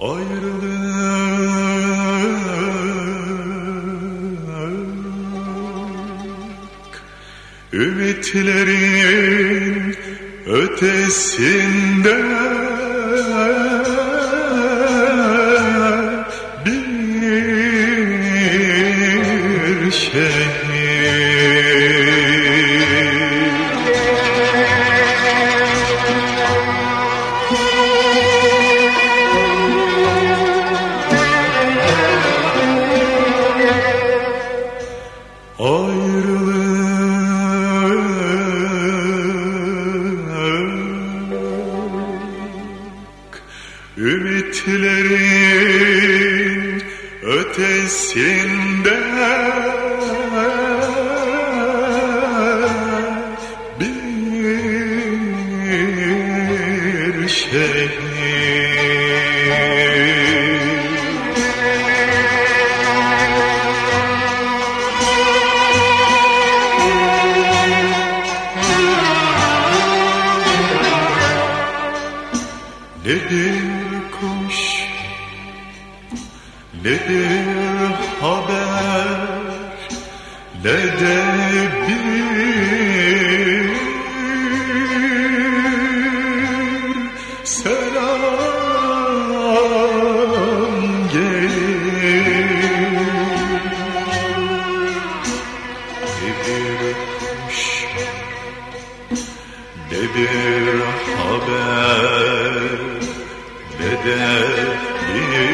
Ayrılık Ümitlerin ötesinde Ümitlerin ötesinde. Bir şehir Ne kuş Ne bir haber Ne de bir selam gelir. Ne bir haber ne de bir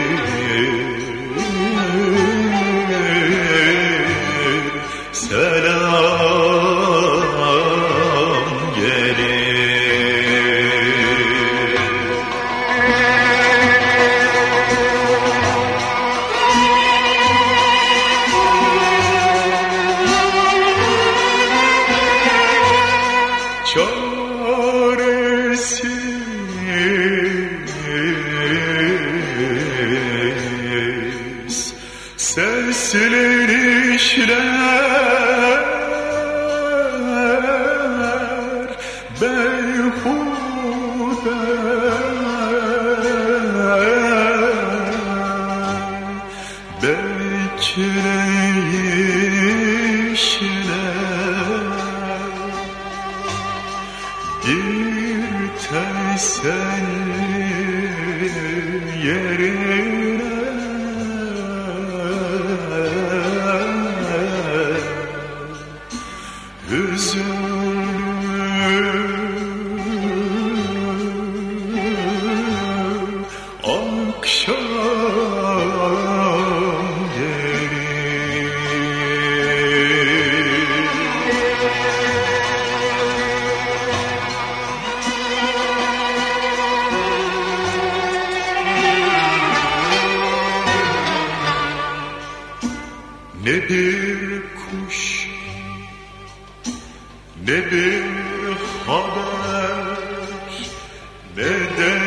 işler beyhude bekleyişler bir teselli yerine Ne bir kuş? Ne bir haber? Ne de